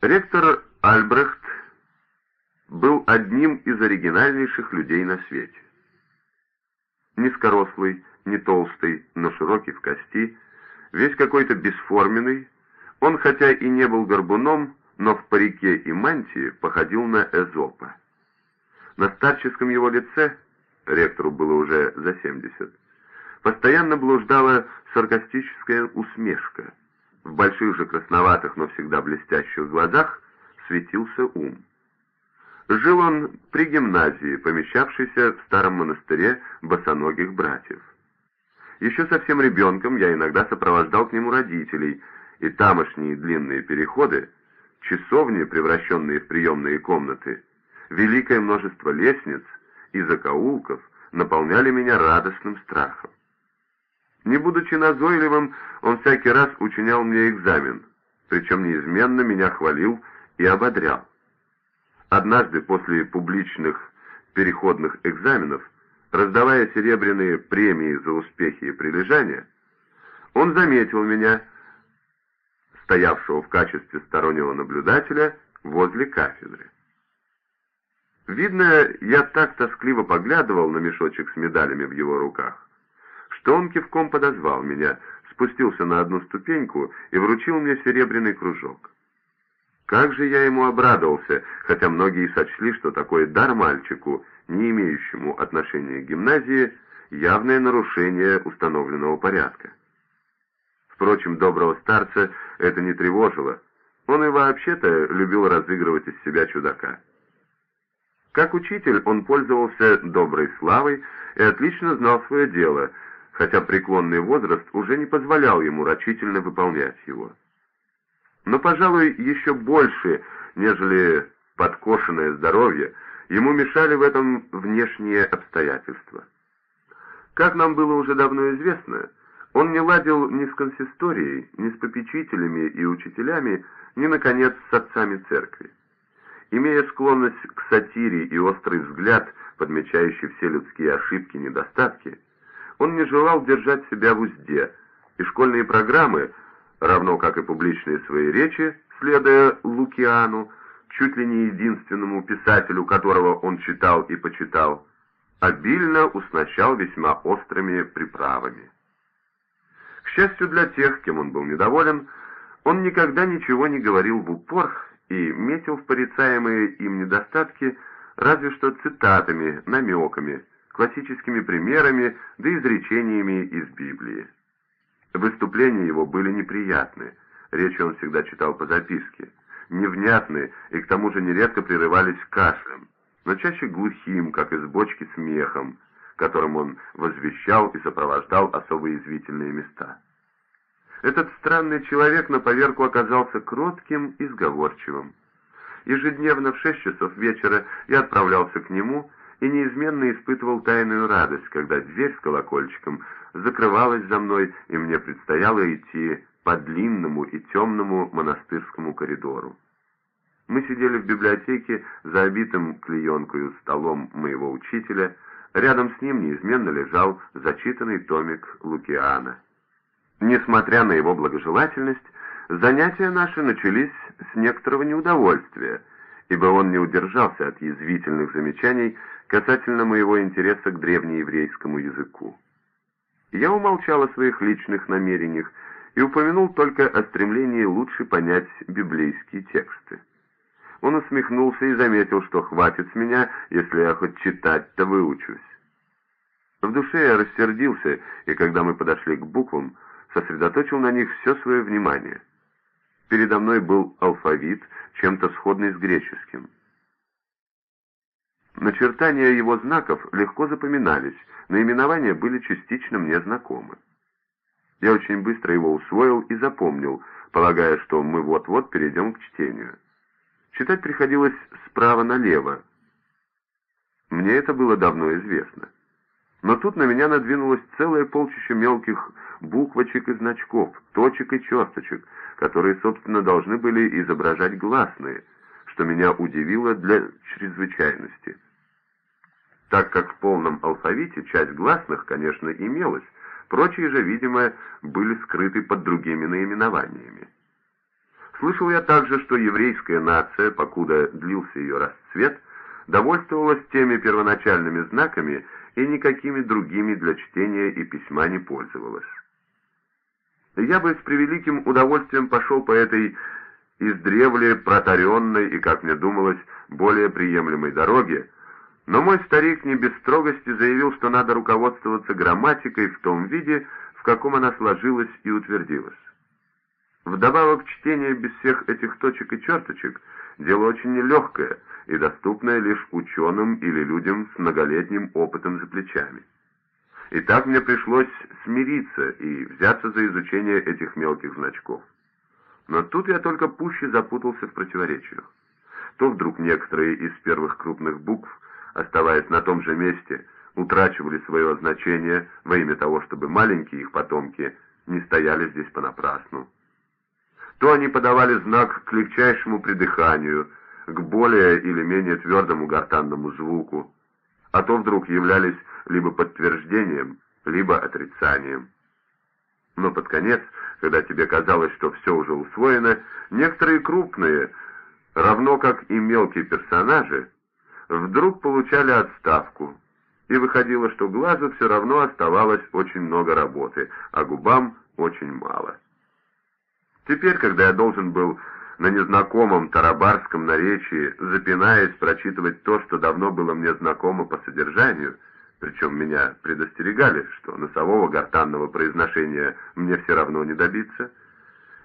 Ректор Альбрехт был одним из оригинальнейших людей на свете. Низкорослый, не толстый, но широкий в кости, весь какой-то бесформенный, он хотя и не был горбуном, но в парике и мантии походил на Эзопа. На старческом его лице, ректору было уже за семьдесят, постоянно блуждала саркастическая усмешка. В больших же красноватых, но всегда блестящих глазах светился ум. Жил он при гимназии, помещавшейся в старом монастыре босоногих братьев. Еще совсем ребенком я иногда сопровождал к нему родителей, и тамошние длинные переходы, часовни, превращенные в приемные комнаты, великое множество лестниц и закоулков наполняли меня радостным страхом. Не будучи назойливым, он всякий раз учинял мне экзамен, причем неизменно меня хвалил и ободрял. Однажды после публичных переходных экзаменов, раздавая серебряные премии за успехи и прилежание, он заметил меня, стоявшего в качестве стороннего наблюдателя возле кафедры. Видно, я так тоскливо поглядывал на мешочек с медалями в его руках, что он кивком подозвал меня, спустился на одну ступеньку и вручил мне серебряный кружок. Как же я ему обрадовался, хотя многие сочли, что такой дар мальчику, не имеющему отношения к гимназии, явное нарушение установленного порядка. Впрочем, доброго старца это не тревожило. Он и вообще-то любил разыгрывать из себя чудака. Как учитель он пользовался доброй славой и отлично знал свое дело, хотя преклонный возраст уже не позволял ему рачительно выполнять его но, пожалуй, еще больше, нежели подкошенное здоровье, ему мешали в этом внешние обстоятельства. Как нам было уже давно известно, он не ладил ни с консисторией, ни с попечителями и учителями, ни, наконец, с отцами церкви. Имея склонность к сатире и острый взгляд, подмечающий все людские ошибки и недостатки, он не желал держать себя в узде, и школьные программы – равно как и публичные свои речи, следуя Лукиану, чуть ли не единственному писателю, которого он читал и почитал, обильно уснащал весьма острыми приправами. К счастью для тех, кем он был недоволен, он никогда ничего не говорил в упор и метил в порицаемые им недостатки разве что цитатами, намеками, классическими примерами да изречениями из Библии. Выступления его были неприятны, речи он всегда читал по записке, невнятны и к тому же нередко прерывались кашлем, но чаще глухим, как из бочки смехом, которым он возвещал и сопровождал особо извительные места. Этот странный человек на поверку оказался кротким и сговорчивым. Ежедневно в шесть часов вечера я отправлялся к нему и неизменно испытывал тайную радость, когда дверь с колокольчиком закрывалась за мной, и мне предстояло идти по длинному и темному монастырскому коридору. Мы сидели в библиотеке за обитым клеенкою столом моего учителя, рядом с ним неизменно лежал зачитанный томик Лукиана. Несмотря на его благожелательность, занятия наши начались с некоторого неудовольствия, ибо он не удержался от язвительных замечаний касательно моего интереса к древнееврейскому языку. Я умолчал о своих личных намерениях и упомянул только о стремлении лучше понять библейские тексты. Он усмехнулся и заметил, что хватит с меня, если я хоть читать-то выучусь. В душе я рассердился, и когда мы подошли к буквам, сосредоточил на них все свое внимание. Передо мной был алфавит, чем-то сходный с греческим. Начертания его знаков легко запоминались, наименования были частично мне знакомы. Я очень быстро его усвоил и запомнил, полагая, что мы вот-вот перейдем к чтению. Читать приходилось справа налево. Мне это было давно известно. Но тут на меня надвинулось целое полчище мелких буквочек и значков, точек и черточек, которые, собственно, должны были изображать гласные, что меня удивило для чрезвычайности так как в полном алфавите часть гласных, конечно, имелась, прочие же, видимо, были скрыты под другими наименованиями. Слышал я также, что еврейская нация, покуда длился ее расцвет, довольствовалась теми первоначальными знаками и никакими другими для чтения и письма не пользовалась. Я бы с превеликим удовольствием пошел по этой издревле протаренной и, как мне думалось, более приемлемой дороге, но мой старик не без строгости заявил, что надо руководствоваться грамматикой в том виде, в каком она сложилась и утвердилась. Вдобавок, чтение без всех этих точек и черточек – дело очень нелегкое и доступное лишь ученым или людям с многолетним опытом за плечами. И так мне пришлось смириться и взяться за изучение этих мелких значков. Но тут я только пуще запутался в противоречиях. То вдруг некоторые из первых крупных букв, оставаясь на том же месте, утрачивали свое значение во имя того, чтобы маленькие их потомки не стояли здесь понапрасну. То они подавали знак к легчайшему придыханию, к более или менее твердому гортанному звуку, а то вдруг являлись либо подтверждением, либо отрицанием. Но под конец, когда тебе казалось, что все уже усвоено, некоторые крупные, равно как и мелкие персонажи, вдруг получали отставку, и выходило, что глазу все равно оставалось очень много работы, а губам очень мало. Теперь, когда я должен был на незнакомом тарабарском наречии, запинаясь, прочитывать то, что давно было мне знакомо по содержанию, причем меня предостерегали, что носового гортанного произношения мне все равно не добиться,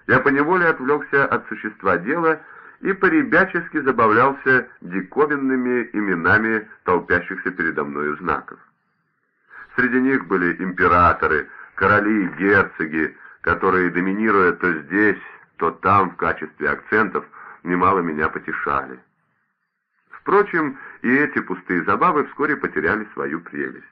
я поневоле отвлекся от существа дела и поребячески забавлялся диковинными именами толпящихся передо мною знаков. Среди них были императоры, короли герцоги, которые, доминируя то здесь, то там в качестве акцентов, немало меня потешали. Впрочем, и эти пустые забавы вскоре потеряли свою прелесть.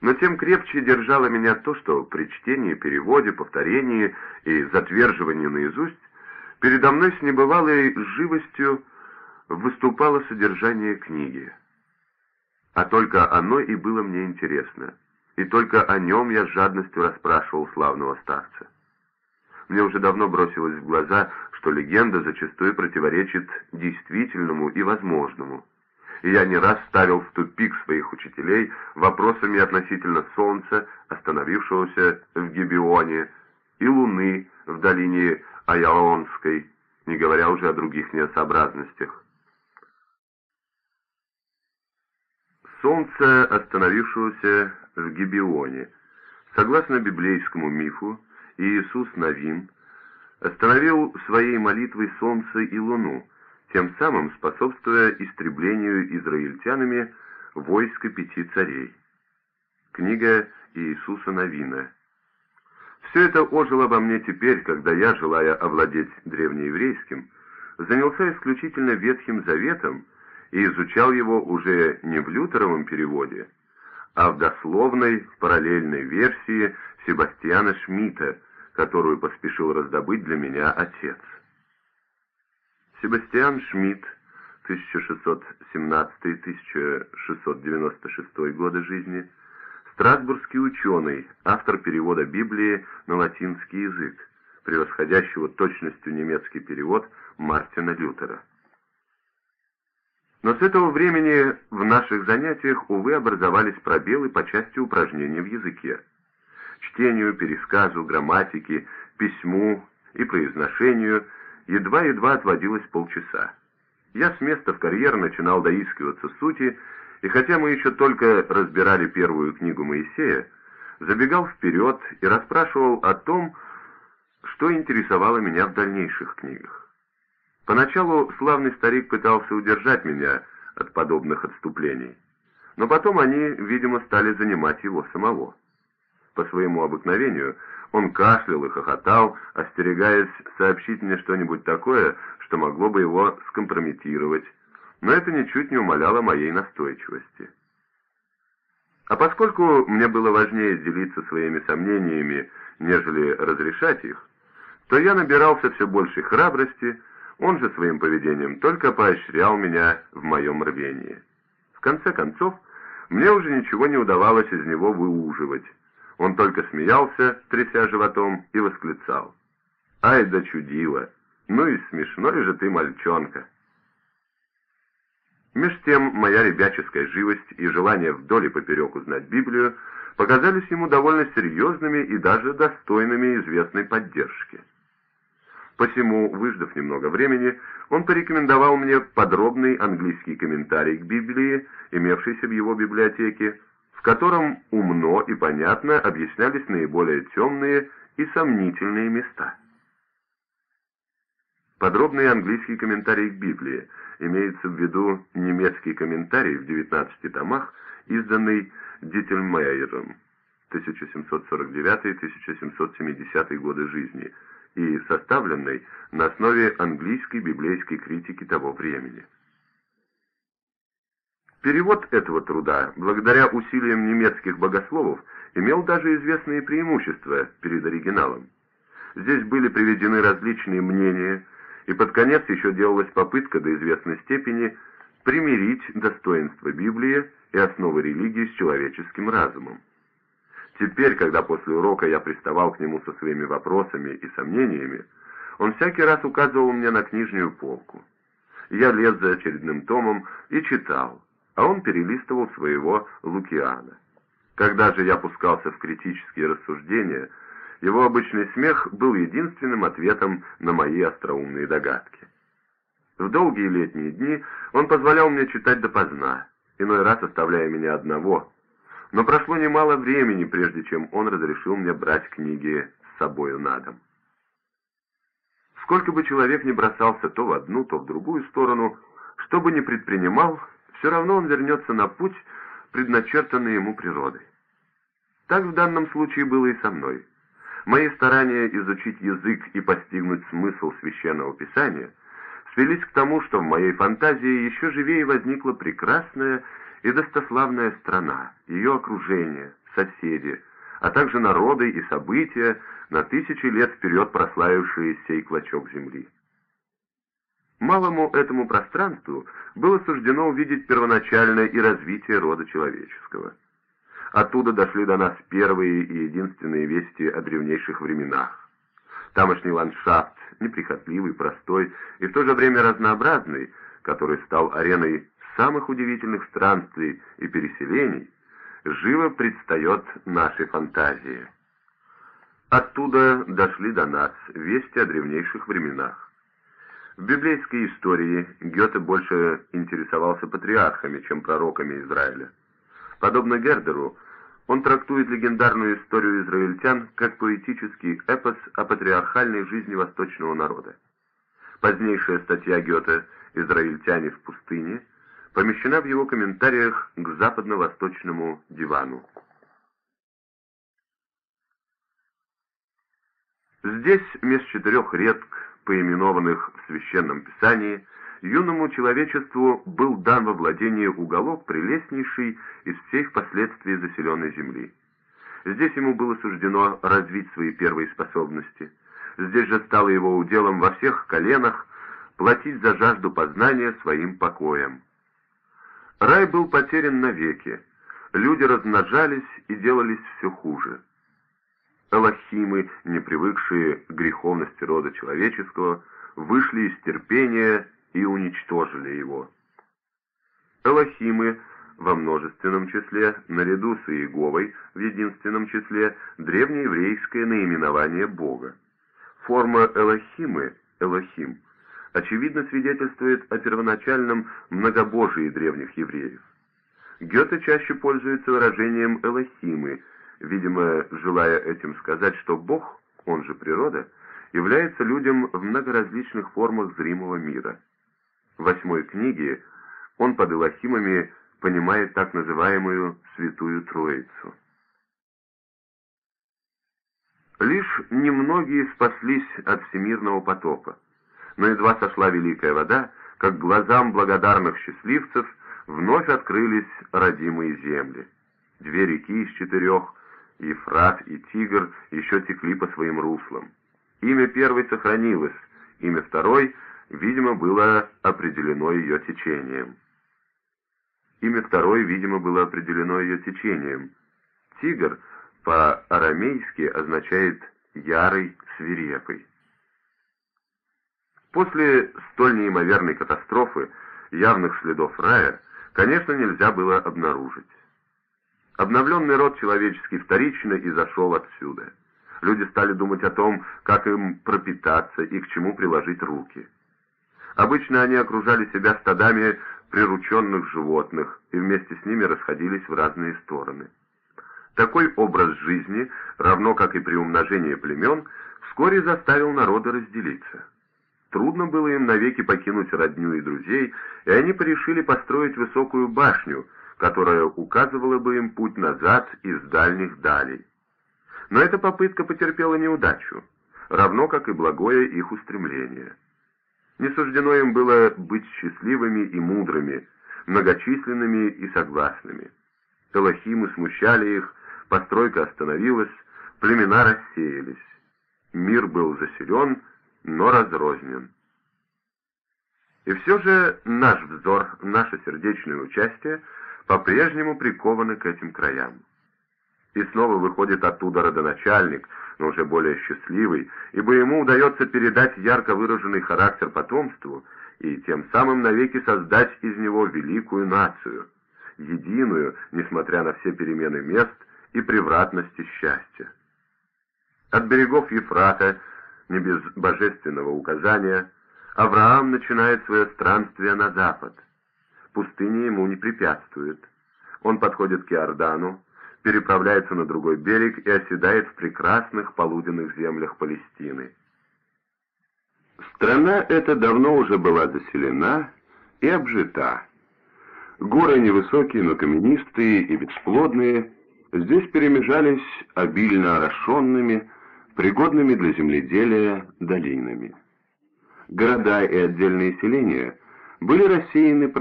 Но тем крепче держало меня то, что при чтении, переводе, повторении и затверживании наизусть передо мной с небывалой живостью выступало содержание книги. А только оно и было мне интересно — и только о нем я с жадностью расспрашивал славного старца. Мне уже давно бросилось в глаза, что легенда зачастую противоречит действительному и возможному. И я не раз ставил в тупик своих учителей вопросами относительно солнца, остановившегося в Гибионе, и луны в долине Аяонской, не говоря уже о других неосообразностях. Солнце, остановившегося в Гибеоне. Согласно библейскому мифу, Иисус Навин остановил своей молитвой солнце и луну, тем самым способствуя истреблению израильтянами войска пяти царей. Книга Иисуса Навина. Все это ожило во мне теперь, когда я, желая овладеть древнееврейским, занялся исключительно Ветхим Заветом и изучал его уже не в Лютеровом переводе, а в дословной параллельной версии Себастьяна Шмидта, которую поспешил раздобыть для меня отец. Себастьян Шмидт, 1617-1696 годы жизни, страсбургский ученый, автор перевода Библии на латинский язык, превосходящего точностью немецкий перевод Мартина Лютера. Но с этого времени в наших занятиях, увы, образовались пробелы по части упражнений в языке. Чтению, пересказу, грамматике, письму и произношению едва-едва отводилось полчаса. Я с места в карьер начинал доискиваться сути, и хотя мы еще только разбирали первую книгу Моисея, забегал вперед и расспрашивал о том, что интересовало меня в дальнейших книгах. Поначалу славный старик пытался удержать меня от подобных отступлений, но потом они, видимо, стали занимать его самого. По своему обыкновению он кашлял и хохотал, остерегаясь сообщить мне что-нибудь такое, что могло бы его скомпрометировать, но это ничуть не умаляло моей настойчивости. А поскольку мне было важнее делиться своими сомнениями, нежели разрешать их, то я набирался все большей храбрости, он же своим поведением только поощрял меня в моем рвении. В конце концов, мне уже ничего не удавалось из него выуживать. Он только смеялся, тряся животом, и восклицал. «Ай да чудило! «Ну и смешной же ты мальчонка!» Меж тем моя ребяческая живость и желание вдоль и поперек узнать Библию показались ему довольно серьезными и даже достойными известной поддержки. Посему, выждав немного времени, он порекомендовал мне подробный английский комментарий к Библии, имевшийся в его библиотеке, в котором умно и понятно объяснялись наиболее темные и сомнительные места. Подробный английский комментарий к Библии имеется в виду немецкий комментарий в 19 томах, изданный Диттельмейером 1749-1770 годы жизни и составленный на основе английской библейской критики того времени. Перевод этого труда, благодаря усилиям немецких богословов, имел даже известные преимущества перед оригиналом. Здесь были приведены различные мнения, и под конец еще делалась попытка до известной степени примирить достоинство Библии и основы религии с человеческим разумом. Теперь, когда после урока я приставал к нему со своими вопросами и сомнениями, он всякий раз указывал мне на книжную полку. Я лез за очередным томом и читал, а он перелистывал своего Лукиана. Когда же я пускался в критические рассуждения, его обычный смех был единственным ответом на мои остроумные догадки. В долгие летние дни он позволял мне читать допоздна, иной раз оставляя меня одного, но прошло немало времени, прежде чем он разрешил мне брать книги с собою на дом. Сколько бы человек ни бросался то в одну, то в другую сторону, что бы ни предпринимал, все равно он вернется на путь, предначертанный ему природой. Так в данном случае было и со мной. Мои старания изучить язык и постигнуть смысл священного писания свелись к тому, что в моей фантазии еще живее возникла прекрасная и достославная страна, ее окружение, соседи, а также народы и события, на тысячи лет вперед прославившие сей клочок земли. Малому этому пространству было суждено увидеть первоначальное и развитие рода человеческого. Оттуда дошли до нас первые и единственные вести о древнейших временах. Тамошний ландшафт, неприхотливый, простой и в то же время разнообразный, который стал ареной самых удивительных странствий и переселений, живо предстает нашей фантазии. Оттуда дошли до нас вести о древнейших временах. В библейской истории Гёте больше интересовался патриархами, чем пророками Израиля. Подобно Гердеру, он трактует легендарную историю израильтян как поэтический эпос о патриархальной жизни восточного народа. Позднейшая статья Гёте «Израильтяне в пустыне» помещена в его комментариях к западно-восточному дивану. Здесь, меж четырех редк, поименованных в Священном Писании, юному человечеству был дан во владение уголок, прелестнейший из всех последствий заселенной земли. Здесь ему было суждено развить свои первые способности. Здесь же стало его уделом во всех коленах платить за жажду познания своим покоем. Рай был потерян навеки, люди размножались и делались все хуже. Элохимы, не привыкшие к греховности рода человеческого, вышли из терпения и уничтожили его. Элохимы во множественном числе, наряду с Иеговой в единственном числе, древнееврейское наименование Бога. Форма Элохимы, Элохим, очевидно свидетельствует о первоначальном многобожии древних евреев. Гёте чаще пользуется выражением «элохимы», видимо, желая этим сказать, что Бог, он же природа, является людям в многоразличных формах зримого мира. В восьмой книге он под элохимами понимает так называемую «святую Троицу». Лишь немногие спаслись от всемирного потопа но едва сошла великая вода, как глазам благодарных счастливцев вновь открылись родимые земли. Две реки из четырех, Ефрат и Тигр, еще текли по своим руслам. Имя первой сохранилось, имя второй, видимо, было определено ее течением. Имя второй, видимо, было определено ее течением. Тигр по-арамейски означает «ярый, свирепый». После столь неимоверной катастрофы явных следов рая, конечно, нельзя было обнаружить. Обновленный род человеческий вторично и зашел отсюда. Люди стали думать о том, как им пропитаться и к чему приложить руки. Обычно они окружали себя стадами прирученных животных и вместе с ними расходились в разные стороны. Такой образ жизни, равно как и при умножении племен, вскоре заставил народы разделиться. Трудно было им навеки покинуть родню и друзей, и они порешили построить высокую башню, которая указывала бы им путь назад из дальних далей. Но эта попытка потерпела неудачу, равно как и благое их устремление. Не суждено им было быть счастливыми и мудрыми, многочисленными и согласными. Элохимы смущали их, постройка остановилась, племена рассеялись. Мир был заселен, но разрознен. И все же наш взор, наше сердечное участие по-прежнему прикованы к этим краям. И снова выходит оттуда родоначальник, но уже более счастливый, ибо ему удается передать ярко выраженный характер потомству и тем самым навеки создать из него великую нацию, единую, несмотря на все перемены мест и превратности счастья. От берегов Ефрата не без божественного указания, Авраам начинает свое странствие на запад. Пустыня ему не препятствует. Он подходит к Иордану, переправляется на другой берег и оседает в прекрасных полуденных землях Палестины. Страна эта давно уже была заселена и обжита. Горы невысокие, но каменистые и бесплодные, здесь перемежались обильно орошенными, пригодными для земледелия долинами. Города и отдельные селения были рассеяны по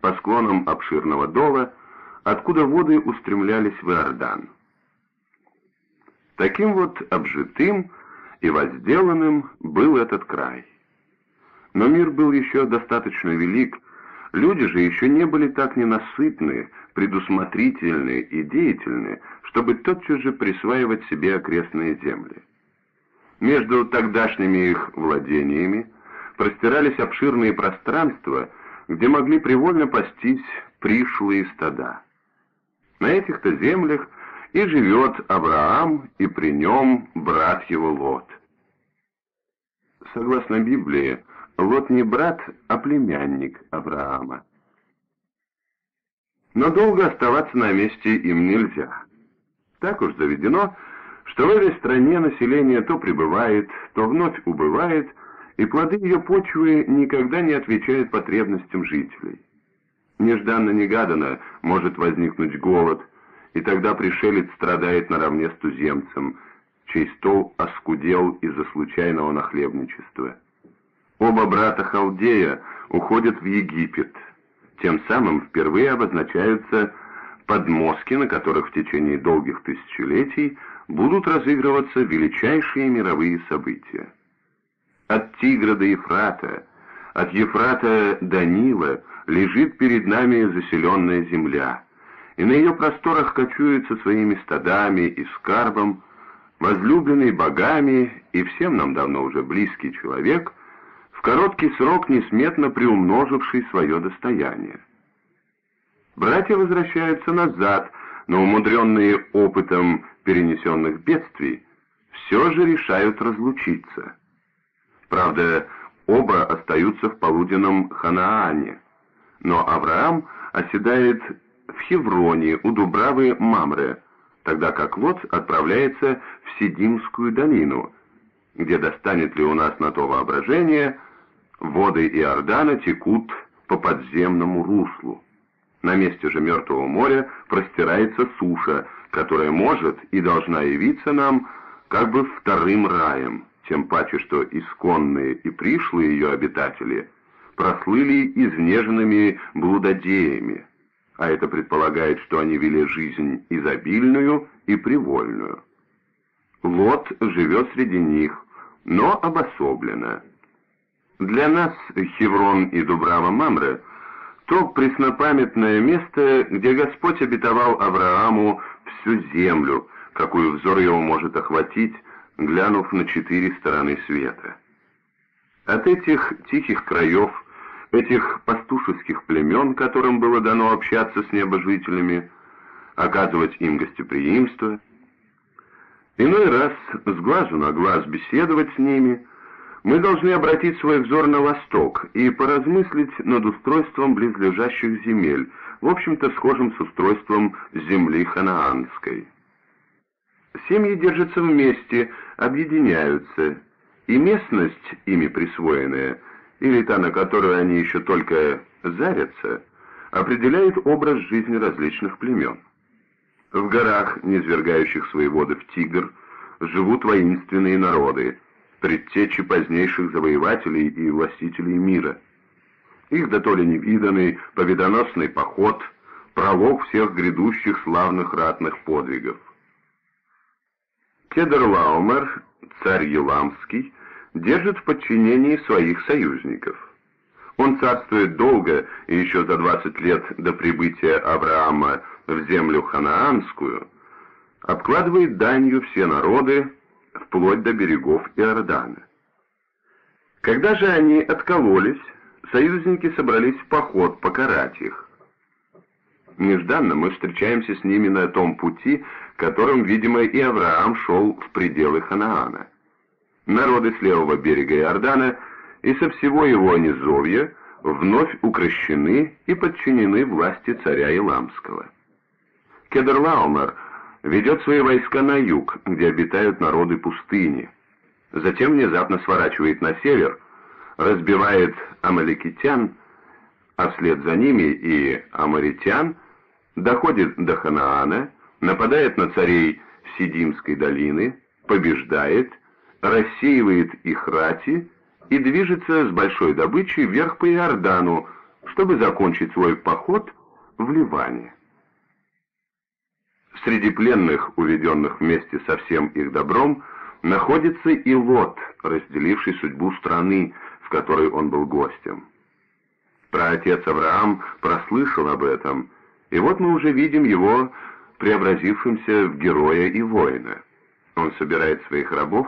по склонам обширного дола, откуда воды устремлялись в Иордан. Таким вот обжитым и возделанным был этот край. Но мир был еще достаточно велик, люди же еще не были так ненасытны, предусмотрительны и деятельны, чтобы тотчас же присваивать себе окрестные земли. Между тогдашними их владениями простирались обширные пространства, где могли привольно пастись пришлые стада. На этих-то землях и живет Авраам, и при нем брат его Лот. Согласно Библии, Лот не брат, а племянник Авраама. Но долго оставаться на месте им нельзя. Так уж заведено, что в этой стране население то прибывает, то вновь убывает, и плоды ее почвы никогда не отвечают потребностям жителей. Нежданно-негаданно может возникнуть голод, и тогда пришелец страдает наравне с туземцем, чей стол оскудел из-за случайного нахлебничества. Оба брата Халдея уходят в Египет, тем самым впервые обозначаются подмостки, на которых в течение долгих тысячелетий будут разыгрываться величайшие мировые события. От Тигра до Ефрата, от Ефрата до Нила лежит перед нами заселенная земля, и на ее просторах кочует со своими стадами и скарбом возлюбленный богами и всем нам давно уже близкий человек, в короткий срок несметно приумноживший свое достояние. Братья возвращаются назад, но умудренные опытом перенесенных бедствий, все же решают разлучиться. Правда, оба остаются в полуденном Ханаане, но Авраам оседает в Хевроне у Дубравы Мамре, тогда как Лот отправляется в Сидимскую долину, где достанет ли у нас на то воображение, воды Иордана текут по подземному руслу. На месте же Мертвого моря простирается суша, которая может и должна явиться нам как бы вторым раем, тем паче, что исконные и пришлые ее обитатели прослыли изнеженными блудодеями, а это предполагает, что они вели жизнь изобильную и привольную. Лот живет среди них, но обособленно. Для нас Хеврон и Дубрава Мамре – то преснопамятное место, где Господь обетовал Аврааму всю землю, какую взор его может охватить, глянув на четыре стороны света. От этих тихих краев, этих пастушеских племен, которым было дано общаться с небожителями, оказывать им гостеприимство, иной раз с глазу на глаз беседовать с ними, мы должны обратить свой взор на восток и поразмыслить над устройством близлежащих земель, в общем-то схожим с устройством земли ханаанской. Семьи держатся вместе, объединяются, и местность, ими присвоенная, или та, на которую они еще только зарятся, определяет образ жизни различных племен. В горах, низвергающих свои воды в Тигр, живут воинственные народы, предтечи позднейших завоевателей и властителей мира. Их да то ли невиданный победоносный поход, пролог всех грядущих славных ратных подвигов. Кедрлаумер, царь Еламский, держит в подчинении своих союзников. Он царствует долго, и еще за 20 лет до прибытия Авраама в землю ханаанскую, обкладывает данью все народы, вплоть до берегов Иордана. Когда же они откололись, союзники собрались в поход покарать их. Нежданно мы встречаемся с ними на том пути, которым, видимо, и Авраам шел в пределы Ханаана. Народы с левого берега Иордана и со всего его низовья вновь укращены и подчинены власти царя Иламского. Кедрлаумер ведет свои войска на юг, где обитают народы пустыни. Затем внезапно сворачивает на север, разбивает амаликитян, а вслед за ними и амаритян, доходит до Ханаана, нападает на царей Сидимской долины, побеждает, рассеивает их рати и движется с большой добычей вверх по Иордану, чтобы закончить свой поход в Ливане. Среди пленных, уведенных вместе со всем их добром, находится и Лот, разделивший судьбу страны, в которой он был гостем. Праотец Авраам прослышал об этом, и вот мы уже видим его преобразившимся в героя и воина. Он собирает своих рабов,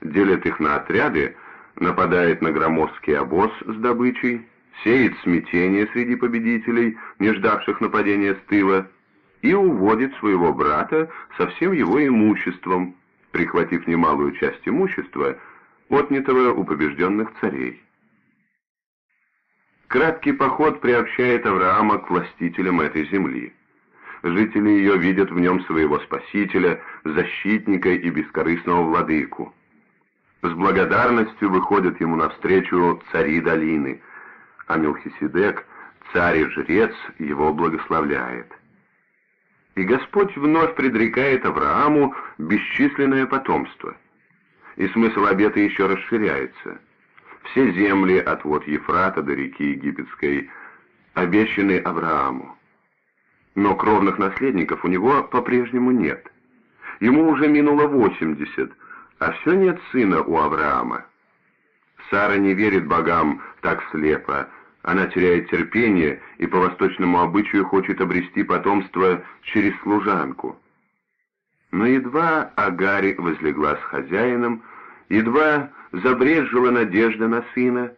делит их на отряды, нападает на громоздкий обоз с добычей, сеет смятение среди победителей, не ждавших нападения с тыла, и уводит своего брата со всем его имуществом, прихватив немалую часть имущества, отнятого у побежденных царей. Краткий поход приобщает Авраама к властителям этой земли. Жители ее видят в нем своего спасителя, защитника и бескорыстного владыку. С благодарностью выходят ему навстречу цари долины, а Мелхиседек, царь и жрец, его благословляет. И Господь вновь предрекает Аврааму бесчисленное потомство. И смысл обета еще расширяется. Все земли от вот Ефрата до реки Египетской обещаны Аврааму. Но кровных наследников у него по-прежнему нет. Ему уже минуло 80, а все нет сына у Авраама. Сара не верит богам так слепо, она теряет терпение и по восточному обычаю хочет обрести потомство через служанку. Но едва Агари возлегла с хозяином, едва забрежила надежда на сына,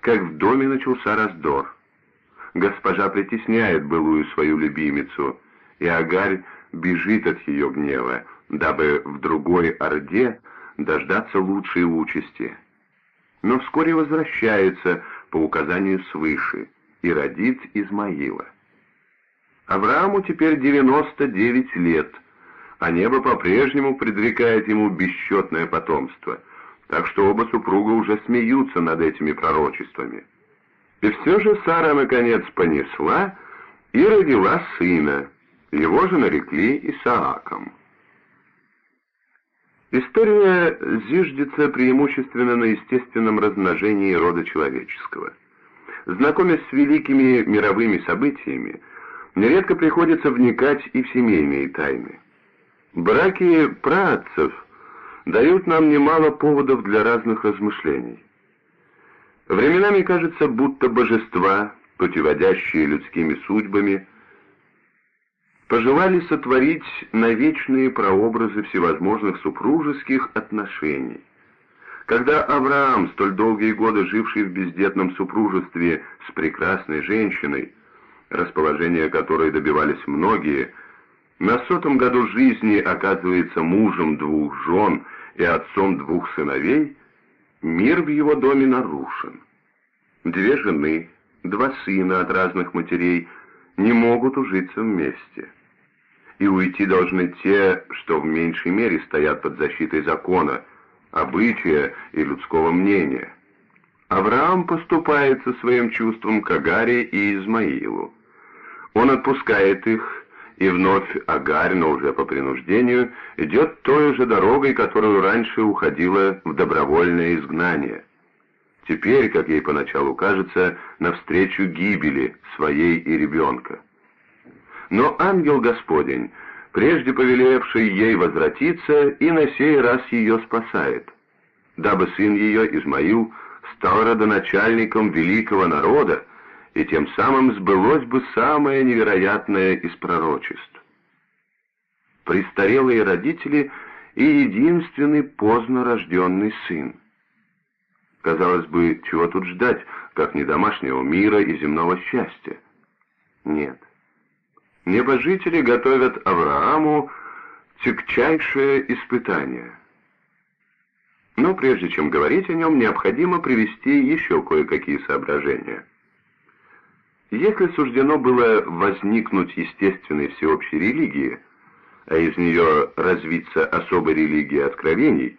как в доме начался раздор. Госпожа притесняет былую свою любимицу, и Агарь бежит от ее гнева, дабы в другой орде дождаться лучшей участи. Но вскоре возвращается, по указанию свыше и родит Измаила. Аврааму теперь 99 лет, а небо по-прежнему предрекает ему бесчетное потомство, так что оба супруга уже смеются над этими пророчествами. И все же Сара наконец понесла и родила сына, его же нарекли Исааком. История зиждется преимущественно на естественном размножении рода человеческого. Знакомясь с великими мировыми событиями, нередко приходится вникать и в семейные тайны. Браки праотцев дают нам немало поводов для разных размышлений. Временами кажется, будто божества, путеводящие людскими судьбами, пожелали сотворить навечные прообразы всевозможных супружеских отношений. Когда Авраам, столь долгие годы живший в бездетном супружестве с прекрасной женщиной, расположение которой добивались многие, на сотом году жизни оказывается мужем двух жен и отцом двух сыновей, мир в его доме нарушен. Две жены, два сына от разных матерей не могут ужиться вместе. И уйти должны те, что в меньшей мере стоят под защитой закона, обычая и людского мнения. Авраам поступает со своим чувством к Агаре и Измаилу. Он отпускает их, и вновь Агарь, но уже по принуждению, идет той же дорогой, которую раньше уходила в добровольное изгнание. Теперь, как ей поначалу кажется, навстречу гибели своей и ребенка. Но ангел Господень, прежде повелевший ей возвратиться, и на сей раз ее спасает, дабы сын ее, Измаил, стал родоначальником великого народа, и тем самым сбылось бы самое невероятное из пророчеств. Престарелые родители и единственный поздно рожденный сын. Казалось бы, чего тут ждать, как не домашнего мира и земного счастья? Нет. Небожители готовят Аврааму тягчайшее испытание. Но прежде чем говорить о нем, необходимо привести еще кое-какие соображения. Если суждено было возникнуть естественной всеобщей религии, а из нее развиться особой религии откровений,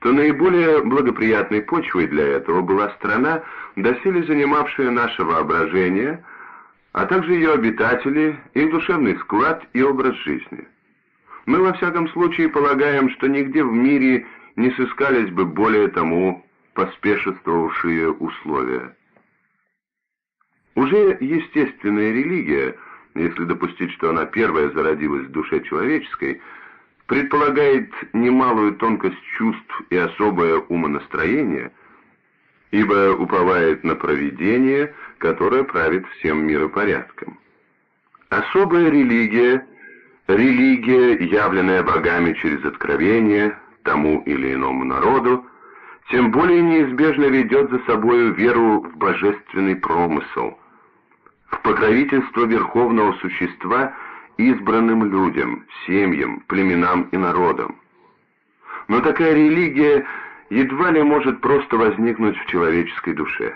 то наиболее благоприятной почвой для этого была страна, доселе занимавшая наше воображение, а также ее обитатели, их душевный склад и образ жизни. Мы во всяком случае полагаем, что нигде в мире не сыскались бы более тому поспешествовавшие условия. Уже естественная религия, если допустить, что она первая зародилась в душе человеческой, предполагает немалую тонкость чувств и особое умонастроение, ибо уповает на провидение, которое правит всем миропорядком. Особая религия, религия, явленная богами через откровение тому или иному народу, тем более неизбежно ведет за собою веру в божественный промысел, в покровительство верховного существа избранным людям, семьям, племенам и народам. Но такая религия едва ли может просто возникнуть в человеческой душе.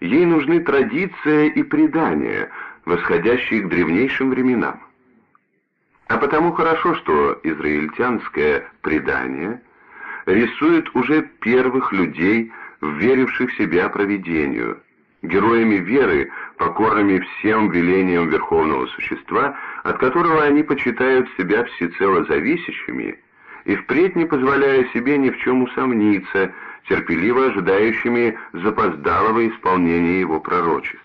Ей нужны традиция и предания, восходящие к древнейшим временам. А потому хорошо, что израильтянское предание рисует уже первых людей, веривших себя провидению, героями веры, покорными всем велениям Верховного Существа, от которого они почитают себя всецело зависящими, и впредь не позволяя себе ни в чем усомниться, терпеливо ожидающими запоздалого исполнения его пророчеств.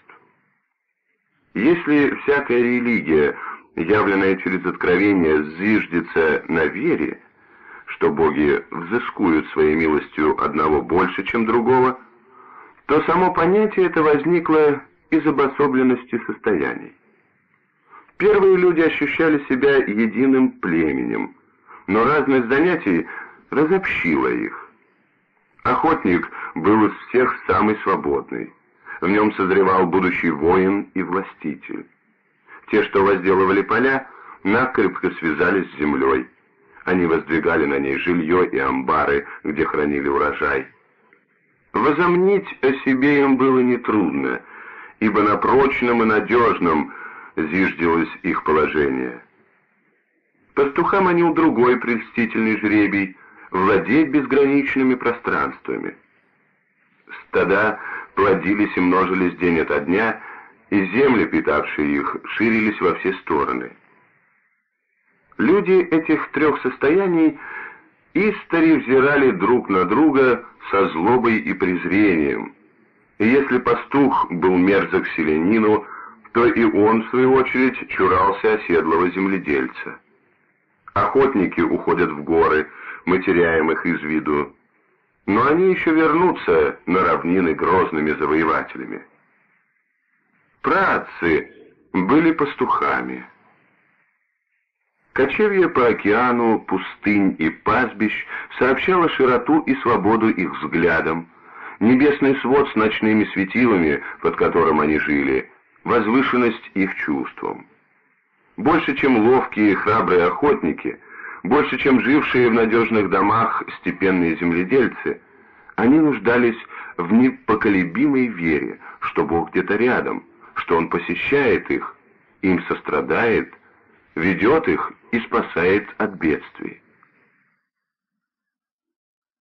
Если всякая религия, явленная через откровение, зиждется на вере, что боги взыскуют своей милостью одного больше, чем другого – то само понятие это возникло из обособленности состояний. Первые люди ощущали себя единым племенем, но разность занятий разобщила их. Охотник был из всех самый свободный. В нем созревал будущий воин и властитель. Те, что возделывали поля, накрепко связались с землей. Они воздвигали на ней жилье и амбары, где хранили урожай. Возомнить о себе им было нетрудно, ибо на прочном и надежном зиждилось их положение. Пастухам они у другой прельстительный жребий — владеть безграничными пространствами. Стада плодились и множились день ото дня, и земли, питавшие их, ширились во все стороны. Люди этих трех состояний — Истори взирали друг на друга со злобой и презрением. И если пастух был мерзок селянину, то и он, в свою очередь, чурался оседлого земледельца. Охотники уходят в горы, мы теряем их из виду. Но они еще вернутся на равнины грозными завоевателями. Працы были пастухами. Кочевье по океану, пустынь и пастбищ сообщало широту и свободу их взглядам. Небесный свод с ночными светилами, под которым они жили, возвышенность их чувствам. Больше, чем ловкие и храбрые охотники, больше, чем жившие в надежных домах степенные земледельцы, они нуждались в непоколебимой вере, что Бог где-то рядом, что Он посещает их, им сострадает, ведет их и спасает от бедствий.